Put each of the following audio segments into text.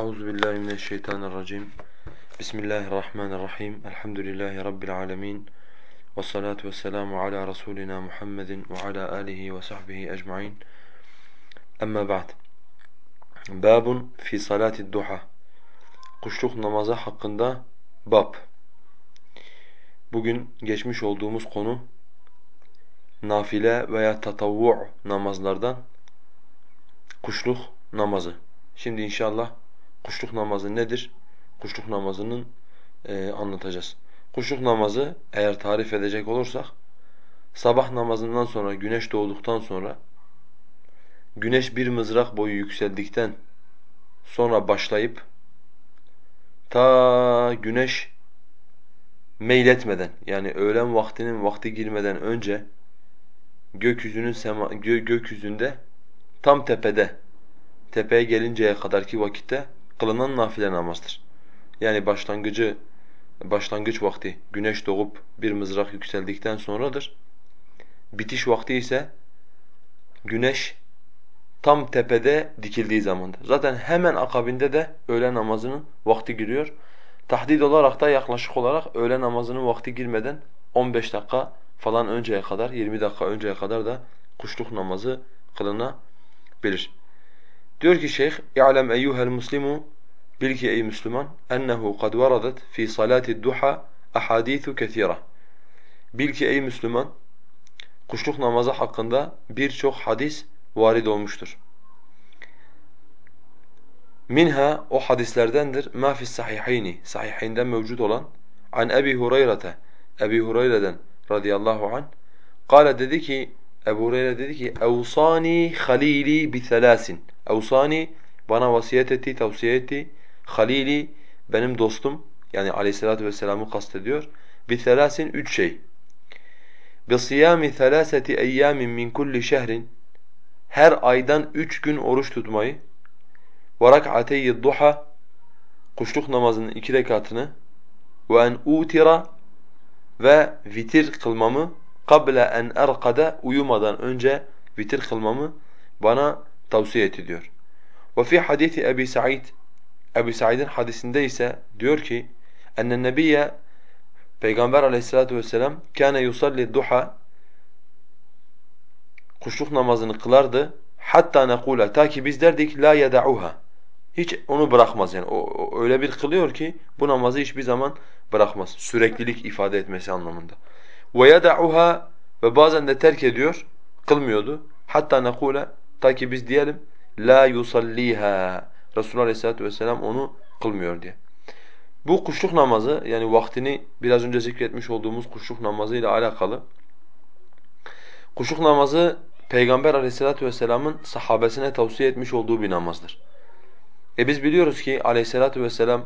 Euzu billahi mineşşeytanirracim. Bismillahirrahmanirrahim. Elhamdülillahi rabbil alamin. Ves salatu vesselamu ala rasulina Muhammedin ve ala alihi ve sahbihi ecmaîn. Amma ba'd. Babun fi salati duha. Kuşluk namazı hakkında bab. Bugün geçmiş olduğumuz konu nafile veya tatavvu namazlardan kuşluk namazı. Şimdi inşallah kuşluk namazı nedir? Kuşluk namazının e, anlatacağız. Kuşluk namazı eğer tarif edecek olursak sabah namazından sonra güneş doğduktan sonra güneş bir mızrak boyu yükseldikten sonra başlayıp ta güneş meyletmeden yani öğlen vaktinin vakti girmeden önce gökyüzünün sema, gö, gökyüzünde tam tepede tepeye gelinceye kadarki vakitte kılınan nafile namazdır. Yani başlangıcı başlangıç vakti güneş doğup bir mızrak yükseldikten sonradır. Bitiş vakti ise güneş tam tepede dikildiği zamandır. Zaten hemen akabinde de öğle namazının vakti giriyor. Tahdid olarak da yaklaşık olarak öğle namazının vakti girmeden 15 dakika falan önceye kadar, 20 dakika önceye kadar da kuşluk namazı kılınabilir. Diyor ki şeyh, "İ'lem eyyuhel muslimu bil ki ey Müslüman ennehu kad varadat fi salati duha ahadithu kesira." Bil ki ey Müslüman kuşluk namazı hakkında birçok hadis varid olmuştur. Minha o hadislerdendir ma fi sahihayni sahihinden mevcut olan an Ebi Hureyre'te Ebi Hureyre'den radıyallahu an Kale dedi ki Ebu Hureyre dedi ki evsani halili bi thalasin Evsani bana vasiyet etti, tavsiye etti. Halili benim dostum yani aleyhissalatu vesselam'ı kastediyor. Bi thalasin üç şey. Bi siyami thalaseti eyyamin min kulli şehrin her aydan üç gün oruç tutmayı ve rak'ateyyi duha kuşluk namazının iki rekatını ve en utira ve vitir kılmamı kable en erkada uyumadan önce vitir kılmamı bana tavsiye etti diyor. Fi hadisi Ebi Said Ebu Said'in hadisinde ise diyor ki ennen nebiyye Peygamber aleyhissalatu vesselam kâne yusalli duha kuşluk namazını kılardı. Hatta nekula ta ki biz derdik la yeda'uha. Hiç onu bırakmaz yani. O, o öyle bir kılıyor ki bu namazı hiçbir zaman bırakmaz. Süreklilik ifade etmesi anlamında yeda'uha ve bazen de terk ediyor kılmıyordu hatta nekula Ta ki biz diyelim la yusalliha. Resulullah Aleyhisselatü Vesselam onu kılmıyor diye. Bu kuşluk namazı yani vaktini biraz önce zikretmiş olduğumuz kuşluk namazı ile alakalı. Kuşluk namazı Peygamber Aleyhisselatü vesselam'ın sahabesine tavsiye etmiş olduğu bir namazdır. E biz biliyoruz ki Aleyhisselatü vesselam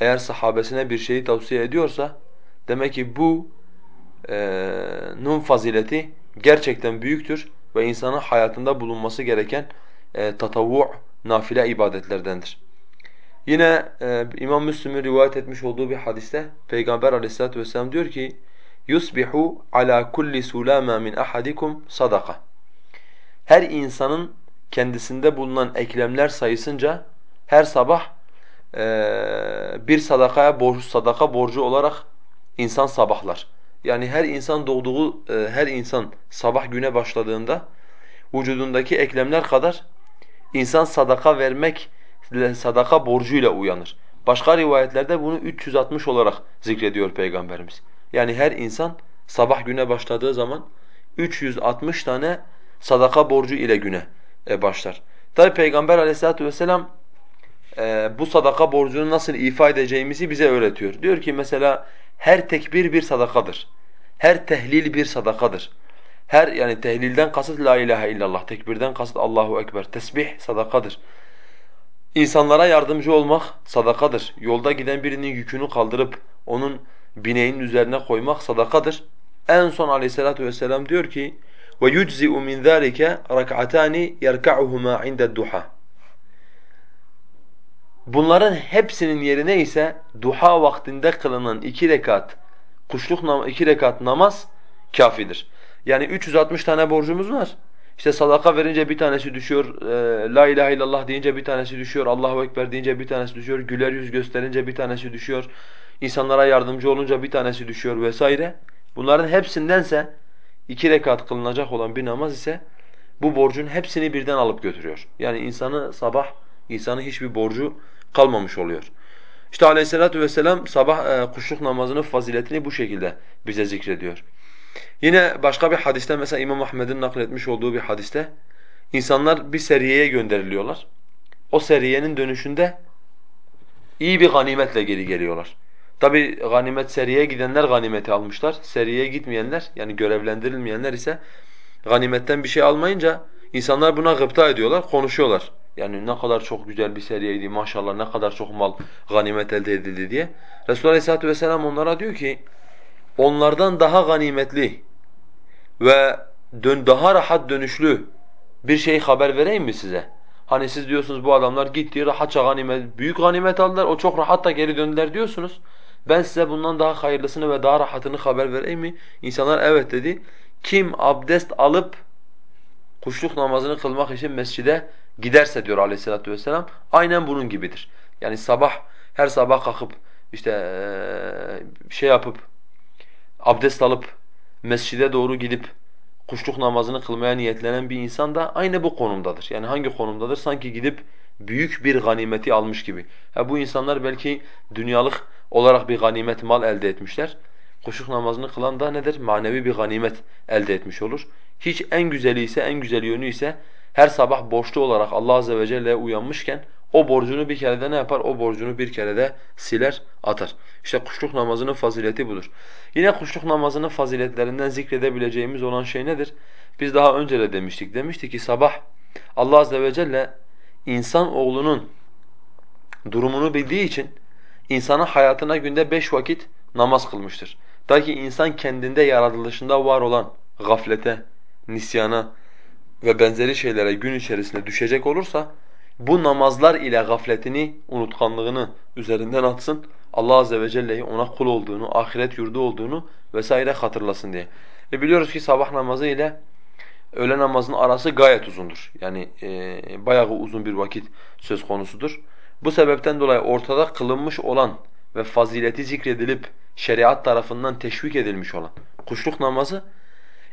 eğer sahabesine bir şeyi tavsiye ediyorsa demek ki bu e, nun fazileti gerçekten büyüktür ve insanın hayatında bulunması gereken e, tatavvu nafile ibadetlerdendir. Yine e, İmam Müslim'in rivayet etmiş olduğu bir hadiste Peygamber Aleyhisselatü vesselam diyor ki yusbihu ala kulli sulama min ahadikum sadaka. Her insanın kendisinde bulunan eklemler sayısınca her sabah e, bir sadakaya borç sadaka borcu olarak insan sabahlar. Yani her insan doğduğu e, her insan sabah güne başladığında vücudundaki eklemler kadar insan sadaka vermek sadaka borcuyla uyanır. Başka rivayetlerde bunu 360 olarak zikrediyor Peygamberimiz. Yani her insan sabah güne başladığı zaman 360 tane sadaka borcu ile güne e, başlar. Tabi Peygamber aleyhissalatu vesselam e, bu sadaka borcunu nasıl ifa edeceğimizi bize öğretiyor. Diyor ki mesela her tekbir bir sadakadır. Her tehlil bir sadakadır. Her yani tehlilden kasıt la ilahe illallah, tekbirden kasıt Allahu ekber, tesbih sadakadır. İnsanlara yardımcı olmak sadakadır. Yolda giden birinin yükünü kaldırıp onun bineğinin üzerine koymak sadakadır. En son Aleyhissalatu vesselam diyor ki: "Ve yuczi'u min zalika rak'atani yerka'uhuma 'inda duha." Bunların hepsinin yerine ise duha vaktinde kılınan iki rekat kuşluk iki rekat namaz kafidir. Yani 360 tane borcumuz var. İşte sadaka verince bir tanesi düşüyor, e, la ilahe illallah deyince bir tanesi düşüyor, Allahu ekber deyince bir tanesi düşüyor, güler yüz gösterince bir tanesi düşüyor, insanlara yardımcı olunca bir tanesi düşüyor vesaire. Bunların hepsindense iki rekat kılınacak olan bir namaz ise bu borcun hepsini birden alıp götürüyor. Yani insanı sabah, insanın hiçbir borcu kalmamış oluyor. İşte aleyhissalatu vesselam sabah e, kuşluk namazının faziletini bu şekilde bize zikrediyor. Yine başka bir hadiste mesela İmam Ahmed'in nakletmiş olduğu bir hadiste insanlar bir seriyeye gönderiliyorlar. O seriyenin dönüşünde iyi bir ganimetle geri geliyorlar. Tabi ganimet seriye gidenler ganimeti almışlar. Seriye gitmeyenler yani görevlendirilmeyenler ise ganimetten bir şey almayınca insanlar buna gıpta ediyorlar, konuşuyorlar. Yani ne kadar çok güzel bir seriyeydi maşallah ne kadar çok mal ganimet elde edildi diye. Resulullah Aleyhisselatü Vesselam onlara diyor ki onlardan daha ganimetli ve dön daha rahat dönüşlü bir şey haber vereyim mi size? Hani siz diyorsunuz bu adamlar gitti rahatça ganimet, büyük ganimet aldılar, o çok rahat da geri döndüler diyorsunuz. Ben size bundan daha hayırlısını ve daha rahatını haber vereyim mi? İnsanlar evet dedi. Kim abdest alıp kuşluk namazını kılmak için mescide giderse diyor aleyhissalatu vesselam aynen bunun gibidir. Yani sabah her sabah kalkıp işte şey yapıp abdest alıp mescide doğru gidip kuşluk namazını kılmaya niyetlenen bir insan da aynı bu konumdadır. Yani hangi konumdadır? Sanki gidip büyük bir ganimeti almış gibi. Ha bu insanlar belki dünyalık olarak bir ganimet mal elde etmişler. Kuşluk namazını kılan da nedir? Manevi bir ganimet elde etmiş olur. Hiç en güzeli ise, en güzel yönü ise her sabah borçlu olarak Allah azze ve celle'ye uyanmışken o borcunu bir kerede ne yapar? O borcunu bir kerede siler, atar. İşte kuşluk namazının fazileti budur. Yine kuşluk namazının faziletlerinden zikredebileceğimiz olan şey nedir? Biz daha önce de demiştik. Demiştik ki sabah Allah azze ve celle insan oğlunun durumunu bildiği için insana hayatına günde beş vakit namaz kılmıştır. Ta ki insan kendinde yaratılışında var olan gaflete, nisyana ve benzeri şeylere gün içerisinde düşecek olursa bu namazlar ile gafletini, unutkanlığını üzerinden atsın. Allah azze ve celle'yi ona kul olduğunu, ahiret yurdu olduğunu vesaire hatırlasın diye. Ve biliyoruz ki sabah namazı ile öğle namazının arası gayet uzundur. Yani e, bayağı uzun bir vakit söz konusudur. Bu sebepten dolayı ortada kılınmış olan ve fazileti zikredilip şeriat tarafından teşvik edilmiş olan kuşluk namazı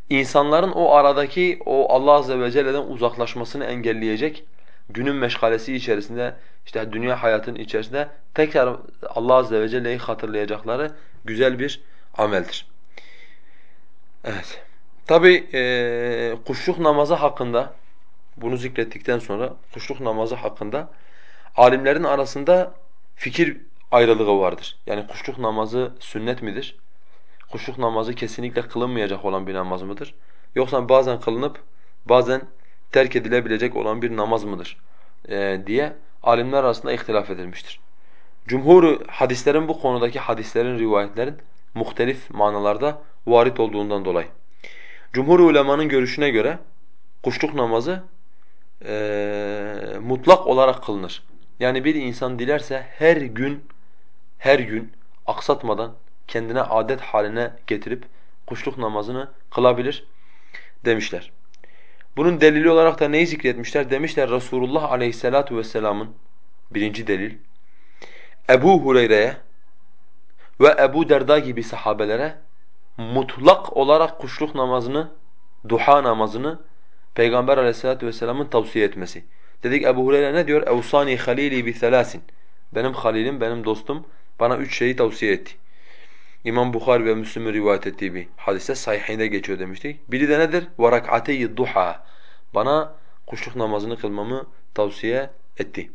insanların o aradaki o Allah azze ve celle'den uzaklaşmasını engelleyecek günün meşgalesi içerisinde işte dünya hayatının içerisinde tekrar Allah azze ve celle'yi hatırlayacakları güzel bir ameldir. Evet. Tabi e, kuşluk namazı hakkında bunu zikrettikten sonra kuşluk namazı hakkında alimlerin arasında fikir ayrılığı vardır. Yani kuşluk namazı sünnet midir? Kuşluk namazı kesinlikle kılınmayacak olan bir namaz mıdır? Yoksa bazen kılınıp bazen terk edilebilecek olan bir namaz mıdır? Ee, diye alimler arasında ihtilaf edilmiştir. Cumhur hadislerin bu konudaki hadislerin, rivayetlerin muhtelif manalarda varit olduğundan dolayı. Cumhur ulemanın görüşüne göre kuşluk namazı e, mutlak olarak kılınır. Yani bir insan dilerse her gün her gün aksatmadan kendine adet haline getirip kuşluk namazını kılabilir demişler. Bunun delili olarak da neyi zikretmişler? Demişler Resulullah aleyhissalatu vesselamın birinci delil Ebu Hureyre'ye ve Ebu Derda gibi sahabelere mutlak olarak kuşluk namazını, duha namazını Peygamber aleyhissalatu vesselamın tavsiye etmesi. Dedik Ebu Hureyre ne diyor? Halili bi selasin. Benim halilim, benim dostum bana üç şeyi tavsiye etti. İmam Bukhari ve Müslim'in rivayet ettiği bir hadise sahihinde geçiyor demiştik. Biri de nedir? وَرَكْعَتَيِ duha. Bana kuşluk namazını kılmamı tavsiye etti.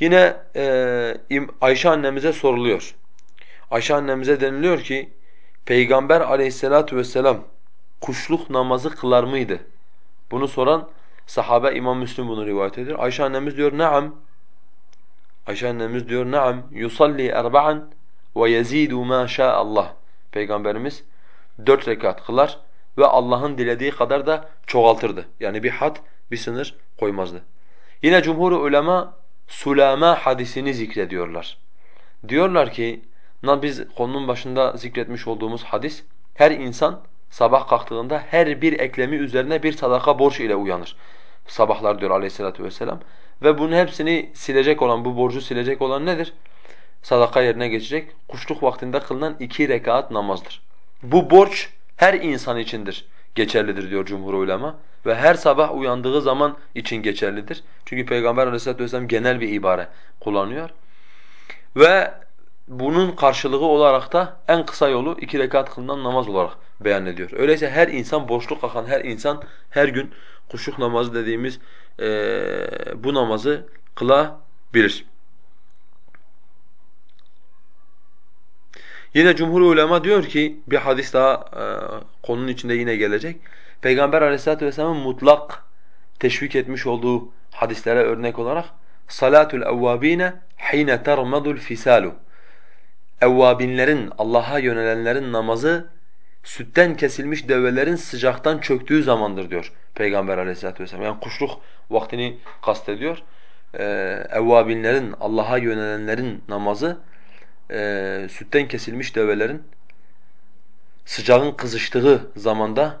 Yine e, Ayşe annemize soruluyor. Ayşe annemize deniliyor ki Peygamber aleyhissalatu vesselam kuşluk namazı kılar mıydı? Bunu soran sahabe İmam Müslim bunu rivayet ediyor. Ayşe annemiz diyor naam. Ayşe annemiz diyor naam yusalli erba'an ve yezidu ma Allah. Peygamberimiz dört rekat kılar ve Allah'ın dilediği kadar da çoğaltırdı. Yani bir had, bir sınır koymazdı. Yine cumhur ulema sulama hadisini zikrediyorlar. Diyorlar ki, biz konunun başında zikretmiş olduğumuz hadis, her insan sabah kalktığında her bir eklemi üzerine bir sadaka borç ile uyanır. Sabahlar diyor aleyhissalatu vesselam. Ve bunun hepsini silecek olan, bu borcu silecek olan nedir? Sadaka yerine geçecek. Kuşluk vaktinde kılınan iki rekat namazdır. Bu borç her insan içindir geçerlidir diyor cumhur ulema ve her sabah uyandığı zaman için geçerlidir. Çünkü Peygamber Aleyhisselatü vesselam genel bir ibare kullanıyor. Ve bunun karşılığı olarak da en kısa yolu iki rekat kılınan namaz olarak beyan ediyor. Öyleyse her insan boşluk kakan her insan her gün kuşluk namazı dediğimiz e, bu namazı kılabilir. Yine cumhur ulema diyor ki bir hadis daha e, konunun içinde yine gelecek. Peygamber Aleyhisselatü vesselam'ın mutlak teşvik etmiş olduğu hadislere örnek olarak salatul evvabine hine termadul fisalu evvabinlerin Allah'a yönelenlerin namazı sütten kesilmiş develerin sıcaktan çöktüğü zamandır diyor Peygamber Aleyhisselatü vesselam. Yani kuşluk vaktini kastediyor. Ee, evvabinlerin Allah'a yönelenlerin namazı e, sütten kesilmiş develerin sıcağın kızıştığı zamanda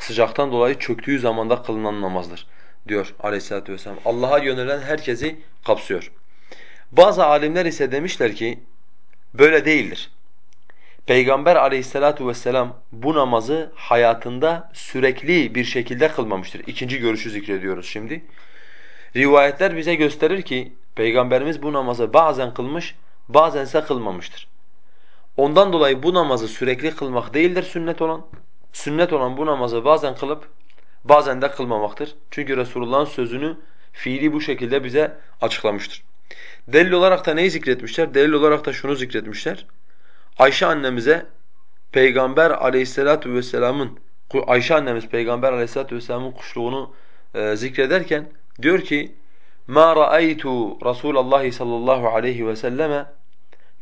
sıcaktan dolayı çöktüğü zamanda kılınan namazdır diyor aleyhissalatü vesselam. Allah'a yönelen herkesi kapsıyor. Bazı alimler ise demişler ki böyle değildir. Peygamber aleyhissalatu vesselam bu namazı hayatında sürekli bir şekilde kılmamıştır. İkinci görüşü zikrediyoruz şimdi. Rivayetler bize gösterir ki Peygamberimiz bu namazı bazen kılmış, bazense kılmamıştır. Ondan dolayı bu namazı sürekli kılmak değildir sünnet olan. Sünnet olan bu namazı bazen kılıp bazen de kılmamaktır. Çünkü Resulullah'ın sözünü fiili bu şekilde bize açıklamıştır. Delil olarak da neyi zikretmişler? Delil olarak da şunu zikretmişler. Ayşe annemize Peygamber aleyhissalatu vesselamın Ayşe annemiz Peygamber aleyhissalatu vesselamın kuşluğunu e, zikrederken diyor ki ma ra'aytu Rasulullah sallallahu aleyhi ve selleme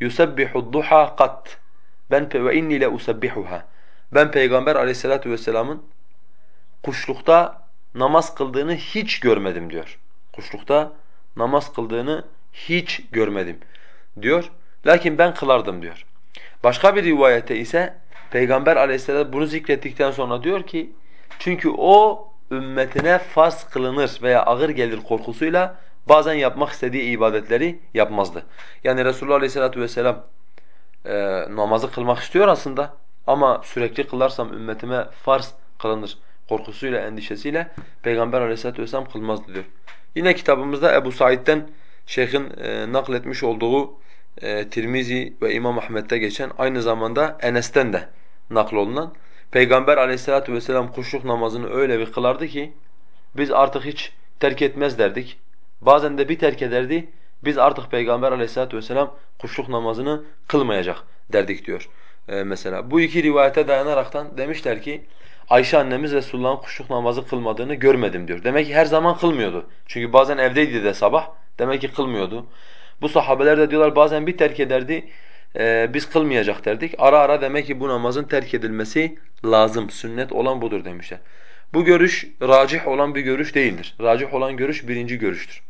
yusabbihu duha kat. Ben ve inni le usabbihuha. Ben Peygamber Aleyhissalatu vesselam'ın kuşlukta namaz kıldığını hiç görmedim diyor. Kuşlukta namaz kıldığını hiç görmedim diyor. Lakin ben kılardım diyor. Başka bir rivayette ise Peygamber Aleyhisselam bunu zikrettikten sonra diyor ki çünkü o ümmetine farz kılınır veya ağır gelir korkusuyla bazen yapmak istediği ibadetleri yapmazdı. Yani Resulullah Aleyhisselatü Vesselam e, namazı kılmak istiyor aslında ama sürekli kılarsam ümmetime farz kılınır korkusuyla, endişesiyle Peygamber Aleyhisselatü Vesselam kılmazdı diyor. Yine kitabımızda Ebu Said'den şeyhin e, nakletmiş olduğu e, Tirmizi ve İmam Ahmet'te geçen aynı zamanda Enes'ten de naklolunan Peygamber Aleyhisselatü vesselam kuşluk namazını öyle bir kılardı ki biz artık hiç terk etmez derdik. Bazen de bir terk ederdi. Biz artık Peygamber Aleyhisselatü vesselam kuşluk namazını kılmayacak derdik diyor. Ee, mesela bu iki rivayete dayanaraktan demişler ki Ayşe annemiz Resulullah'ın kuşluk namazı kılmadığını görmedim diyor. Demek ki her zaman kılmıyordu. Çünkü bazen evdeydi de sabah. Demek ki kılmıyordu. Bu sahabeler de diyorlar bazen bir terk ederdi. E, biz kılmayacak derdik. Ara ara demek ki bu namazın terk edilmesi lazım. Sünnet olan budur demişler. Bu görüş racih olan bir görüş değildir. Racih olan görüş birinci görüştür.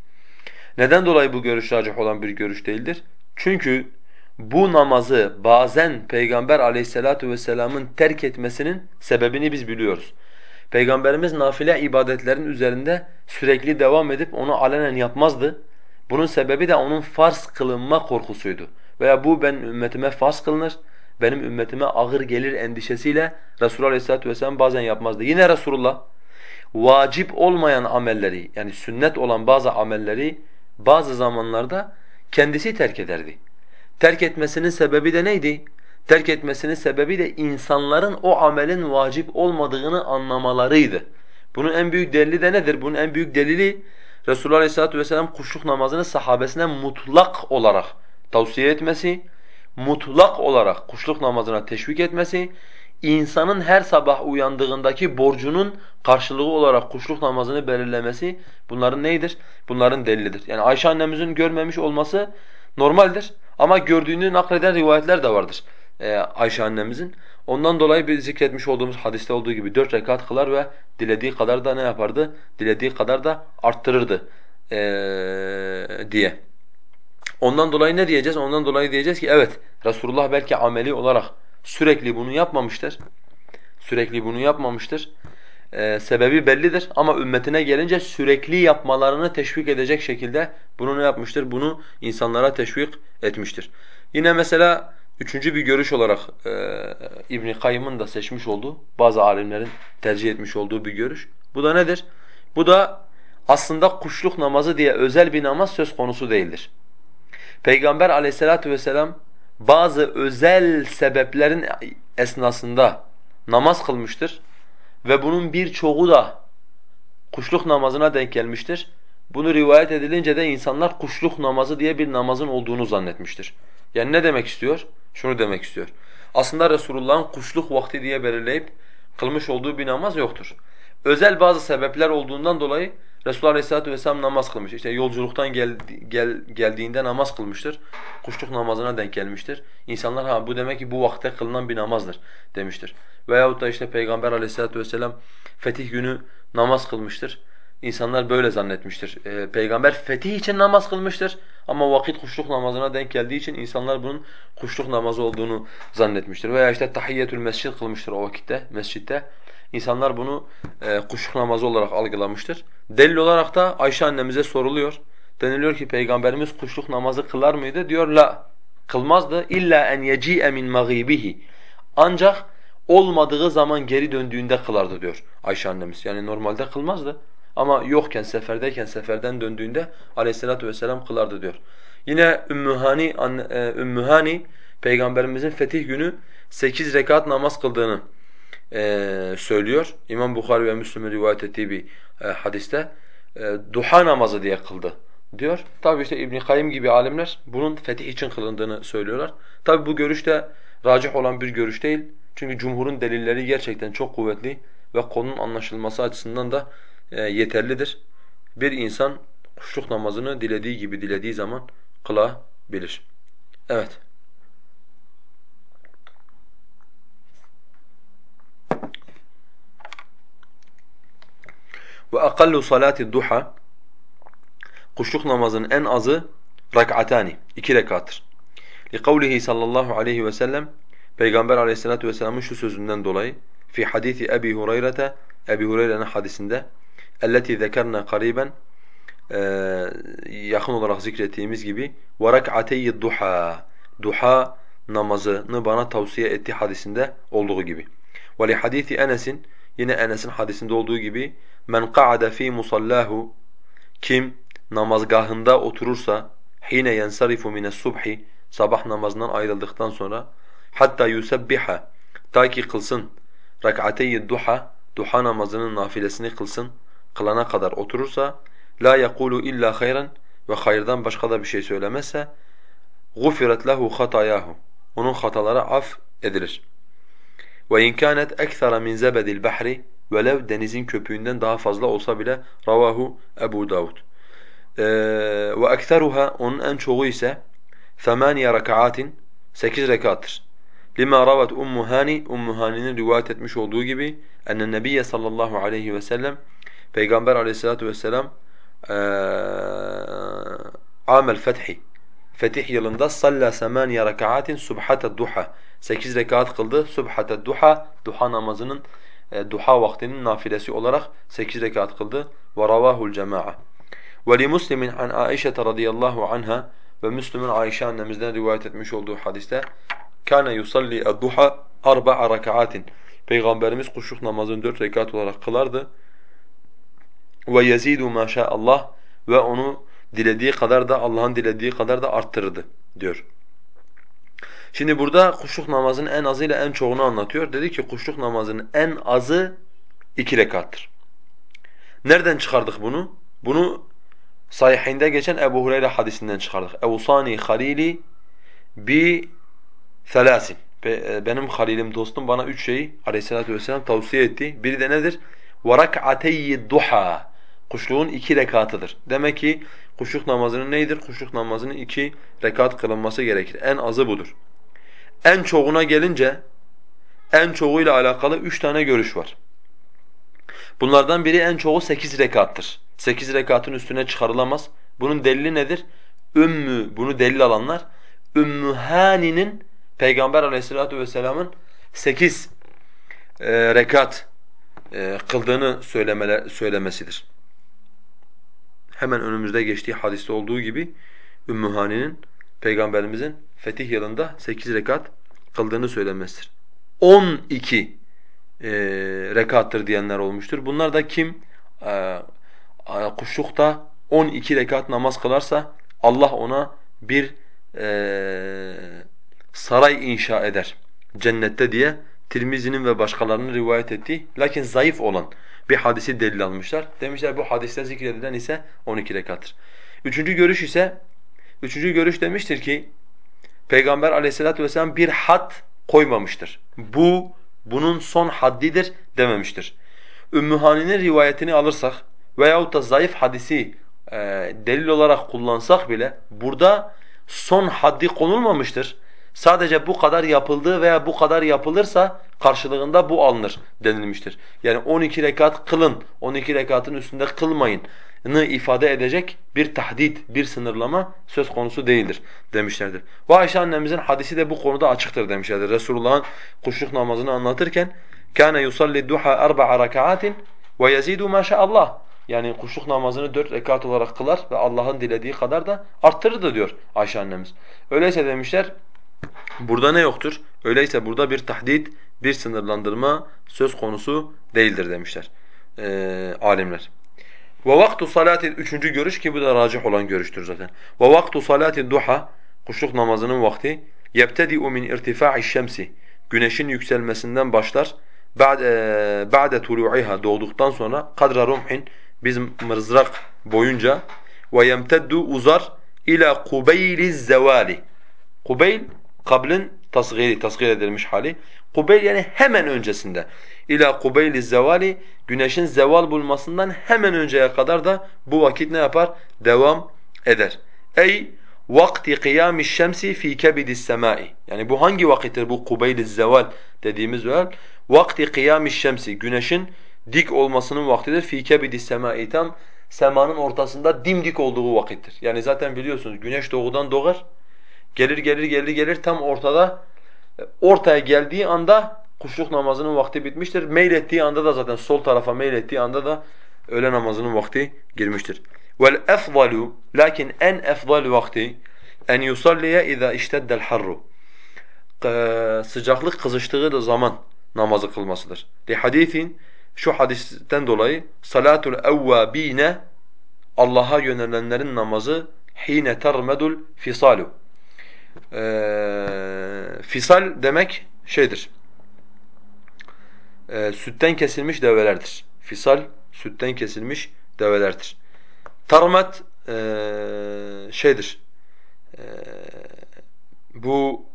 Neden dolayı bu görüş racih olan bir görüş değildir? Çünkü bu namazı bazen Peygamber aleyhissalatu vesselamın terk etmesinin sebebini biz biliyoruz. Peygamberimiz nafile ibadetlerin üzerinde sürekli devam edip onu alenen yapmazdı. Bunun sebebi de onun farz kılınma korkusuydu. Veya bu ben ümmetime farz kılınır, benim ümmetime ağır gelir endişesiyle Resulullah Aleyhisselatü Vesselam bazen yapmazdı. Yine Resulullah vacip olmayan amelleri yani sünnet olan bazı amelleri bazı zamanlarda kendisi terk ederdi. Terk etmesinin sebebi de neydi? Terk etmesinin sebebi de insanların o amelin vacip olmadığını anlamalarıydı. Bunun en büyük delili de nedir? Bunun en büyük delili Resulullah Aleyhisselatü Vesselam kuşluk namazını sahabesine mutlak olarak tavsiye etmesi, mutlak olarak kuşluk namazına teşvik etmesi, insanın her sabah uyandığındaki borcunun karşılığı olarak kuşluk namazını belirlemesi bunların neydir? Bunların delilidir. Yani Ayşe annemizin görmemiş olması normaldir ama gördüğünü nakleden rivayetler de vardır ee, Ayşe annemizin. Ondan dolayı bir zikretmiş olduğumuz hadiste olduğu gibi dört rekat kılar ve dilediği kadar da ne yapardı? Dilediği kadar da arttırırdı ee, diye. Ondan dolayı ne diyeceğiz? Ondan dolayı diyeceğiz ki evet Resulullah belki ameli olarak sürekli bunu yapmamıştır. Sürekli bunu yapmamıştır. Ee, sebebi bellidir ama ümmetine gelince sürekli yapmalarını teşvik edecek şekilde bunu ne yapmıştır? Bunu insanlara teşvik etmiştir. Yine mesela üçüncü bir görüş olarak e, İbn Kayyım'ın da seçmiş olduğu, bazı alimlerin tercih etmiş olduğu bir görüş. Bu da nedir? Bu da aslında kuşluk namazı diye özel bir namaz söz konusu değildir. Peygamber aleyhissalatu vesselam bazı özel sebeplerin esnasında namaz kılmıştır ve bunun birçoğu da kuşluk namazına denk gelmiştir. Bunu rivayet edilince de insanlar kuşluk namazı diye bir namazın olduğunu zannetmiştir. Yani ne demek istiyor? Şunu demek istiyor. Aslında Resulullah'ın kuşluk vakti diye belirleyip kılmış olduğu bir namaz yoktur. Özel bazı sebepler olduğundan dolayı Resulullah Aleyhisselatü Vesselam namaz kılmış. İşte yolculuktan gel, gel, geldiğinde namaz kılmıştır. Kuşluk namazına denk gelmiştir. İnsanlar ha bu demek ki bu vakte kılınan bir namazdır demiştir. Veyahut da işte Peygamber Aleyhisselatü Vesselam fetih günü namaz kılmıştır. İnsanlar böyle zannetmiştir. Ee, Peygamber fetih için namaz kılmıştır ama vakit kuşluk namazına denk geldiği için insanlar bunun kuşluk namazı olduğunu zannetmiştir. Veya işte tahiyyetül mescid kılmıştır o vakitte, mescitte. İnsanlar bunu e, kuşluk namazı olarak algılamıştır. Delil olarak da Ayşe annemize soruluyor. Deniliyor ki Peygamberimiz kuşluk namazı kılar mıydı? Diyor la kılmazdı. İlla en yeci'e min maghibihi. Ancak olmadığı zaman geri döndüğünde kılardı diyor Ayşe annemiz. Yani normalde kılmazdı. Ama yokken, seferdeyken, seferden döndüğünde aleyhissalatu vesselam kılardı diyor. Yine Ümmühani, e, Ümmühani Peygamberimizin fetih günü 8 rekat namaz kıldığını e, söylüyor. İmam Bukhari ve Müslim'in rivayet ettiği bir e, hadiste. E, duha namazı diye kıldı diyor. Tabi işte İbn Kayyim gibi alimler bunun fetih için kılındığını söylüyorlar. Tabi bu görüş de racih olan bir görüş değil. Çünkü cumhurun delilleri gerçekten çok kuvvetli ve konunun anlaşılması açısından da e, yeterlidir. Bir insan kuşluk namazını dilediği gibi dilediği zaman kılabilir. Evet. Ve akallu salati duha kuşluk namazının en azı rak'atani, iki rekattır. Li kavlihi sallallahu aleyhi ve sellem Peygamber aleyhissalatu vesselam'ın şu sözünden dolayı fi hadisi Ebi Hureyre'te Ebi Hureyre'nin hadisinde elleti zekerna kariben e, yakın olarak zikrettiğimiz gibi ve rak'ateyyi duha duha namazını bana tavsiye etti hadisinde olduğu gibi. Ve li hadisi Enes'in yine Enes'in hadisinde olduğu gibi Men qa'ada fi musallahu kim namazgahında oturursa hine yensarifu mine subhi sabah namazından ayrıldıktan sonra hatta yusabbiha ta ki kılsın rak'atayı duha duha namazının nafilesini kılsın kılana kadar oturursa la yaqulu illa hayran ve hayırdan başka da bir şey söylemezse gufiret lehu hatayahu onun hataları af edilir. Ve in kanet ekser min zebedil bahri Velev denizin köpüğünden daha fazla olsa bile ravahu Ebu Davud. Ee, ve ekseruha onun en çoğu ise 8 rekaatin 8 rekattır. Lima ravat Ummu Hani, Ummu Hani'nin rivayet etmiş olduğu gibi enne Nebiye sallallahu aleyhi ve sellem Peygamber aleyhissalatu vesselam ee, amel fethi fetih yılında salla semaniye rekaatin subhata duha 8 rekat kıldı subhata duha duha namazının e, duha vaktinin nafilesi olarak 8 rekat kıldı. Cemaa. Ve li Muslimin an Aişe radıyallahu anha ve Müslüm'ün Ayşe annemizden rivayet etmiş olduğu hadiste kana yusalli ad-duha arba'a rak'atin. Peygamberimiz kuşluk namazını dört rekat olarak kılardı. Ve yezidu ma Allah ve onu dilediği kadar da Allah'ın dilediği kadar da arttırırdı diyor. Şimdi burada kuşluk namazının en azı ile en çoğunu anlatıyor. Dedi ki kuşluk namazının en azı iki rekattır. Nereden çıkardık bunu? Bunu sahihinde geçen Ebu Hureyre hadisinden çıkardık. Evsani halili bi selasin. E, benim halilim dostum bana üç şeyi aleyhissalatu vesselam tavsiye etti. Biri de nedir? وَرَكْعَتَيِّ duha. Kuşluğun iki rekatıdır. Demek ki kuşluk namazının neydir? Kuşluk namazının iki rekat kılınması gerekir. En azı budur. En çoğuna gelince en çoğuyla alakalı üç tane görüş var. Bunlardan biri en çoğu sekiz rekattır. Sekiz rekatın üstüne çıkarılamaz. Bunun delili nedir? Ümmü, bunu delil alanlar, Ümmü Hani'nin Peygamber aleyhissalatu vesselamın sekiz e, rekat e, kıldığını söylemeler, söylemesidir. Hemen önümüzde geçtiği hadiste olduğu gibi Ümmü Hani'nin Peygamberimizin fetih yılında 8 rekat kıldığını söylemesidir. 12 e, rekattır diyenler olmuştur. Bunlar da kim e, kuşlukta 12 rekat namaz kılarsa Allah ona bir e, saray inşa eder cennette diye Tirmizi'nin ve başkalarının rivayet ettiği lakin zayıf olan bir hadisi delil almışlar. Demişler bu hadiste zikredilen ise 12 rekattır. Üçüncü görüş ise üçüncü görüş demiştir ki Peygamber Aleyhisselatü vesselam bir had koymamıştır. Bu bunun son haddidir dememiştir. Ümmühani'nin rivayetini alırsak veyahut da zayıf hadisi e, delil olarak kullansak bile burada son haddi konulmamıştır. Sadece bu kadar yapıldığı veya bu kadar yapılırsa karşılığında bu alınır denilmiştir. Yani 12 rekat kılın, 12 rekatın üstünde kılmayın ifade edecek bir tahdid, bir sınırlama söz konusu değildir demişlerdir. Ve Ayşe annemizin hadisi de bu konuda açıktır demişlerdir. Resulullah'ın kuşluk namazını anlatırken kana yusalli duha arba'a rakaatin ve yezidu ma Allah. Yani kuşluk namazını dört rekat olarak kılar ve Allah'ın dilediği kadar da arttırır diyor Ayşe annemiz. Öyleyse demişler burada ne yoktur? Öyleyse burada bir tahdid, bir sınırlandırma söz konusu değildir demişler ee, alimler. Ve vaktu salati üçüncü görüş ki bu da racih olan görüştür zaten. Ve vaktu salati duha kuşluk namazının vakti yebtedi'u min irtifa'i şemsi güneşin yükselmesinden başlar. Ba'de ba'de tulu'iha doğduktan sonra kadra rumhin bizim mızrak boyunca ve yemteddu uzar ila kubeyliz zevali. Kubeyl kablin tasgiri, tasgir edilmiş hali. Kubeyl yani hemen öncesinde. İla kubeyli zevali güneşin zeval bulmasından hemen önceye kadar da bu vakit ne yapar? Devam eder. Ey vakti kıyamis şemsi fi kebidis semai. Yani bu hangi vakittir bu kubeyli zeval dediğimiz vakit? Vakti kıyamis şemsi güneşin dik olmasının vaktidir fi kebidis semai tam semanın ortasında dimdik olduğu vakittir. Yani zaten biliyorsunuz güneş doğudan doğar. Gelir gelir gelir gelir tam ortada ortaya geldiği anda kuşluk namazının vakti bitmiştir. Meylettiği anda da zaten sol tarafa meylettiği anda da öğle namazının vakti girmiştir. Vel efdalu lakin en efdal vakti en yusalliye iza işteddel harru. Sıcaklık kızıştığı zaman namazı kılmasıdır. Li hadisin şu hadisten dolayı salatul evvabine Allah'a yönelenlerin namazı hine termedul fisalu ee, fisal demek şeydir. E, sütten kesilmiş develerdir. Fisal sütten kesilmiş develerdir. Tarmat e, şeydir. E, bu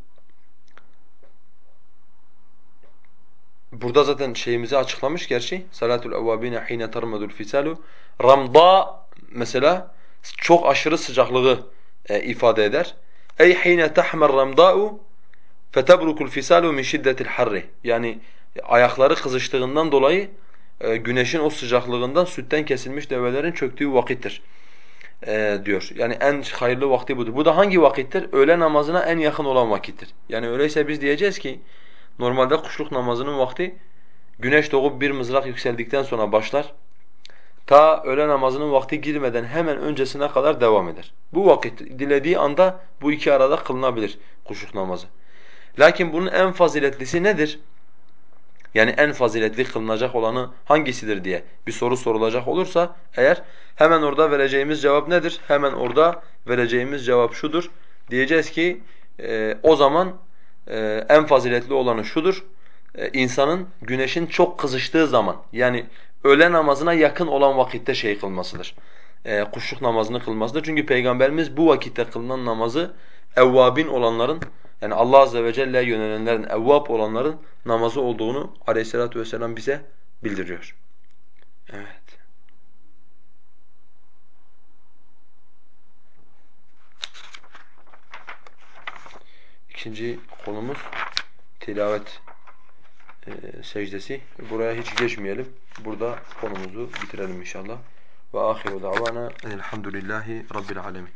burada zaten şeyimizi açıklamış gerçi. Salatul evvabine hine tarmadul fisalu. Ramda mesela çok aşırı sıcaklığı e, ifade eder. Ey hine tahmer ramda'u fetebrukul fisalu min şiddetil harri. Yani ayakları kızıştığından dolayı e, güneşin o sıcaklığından sütten kesilmiş develerin çöktüğü vakittir e, diyor. Yani en hayırlı vakti budur. Bu da hangi vakittir? Öğle namazına en yakın olan vakittir. Yani öyleyse biz diyeceğiz ki normalde kuşluk namazının vakti güneş doğup bir mızrak yükseldikten sonra başlar ta öğle namazının vakti girmeden hemen öncesine kadar devam eder. Bu vakit dilediği anda bu iki arada kılınabilir kuşluk namazı. Lakin bunun en faziletlisi nedir? Yani en faziletli kılınacak olanı hangisidir diye bir soru sorulacak olursa eğer hemen orada vereceğimiz cevap nedir? Hemen orada vereceğimiz cevap şudur. Diyeceğiz ki e, o zaman e, en faziletli olanı şudur. E, insanın güneşin çok kızıştığı zaman yani öğle namazına yakın olan vakitte şey kılmasıdır. E, kuşluk namazını kılmasıdır. Çünkü Peygamberimiz bu vakitte kılınan namazı evvabin olanların yani Allah azze ve celle'ye yönelenlerin, evvab olanların namazı olduğunu aleyhissalatu vesselam bize bildiriyor. Evet. İkinci konumuz tilavet secdesi. Buraya hiç geçmeyelim. Burada konumuzu bitirelim inşallah. Ve ahiru davana elhamdülillahi rabbil alemin.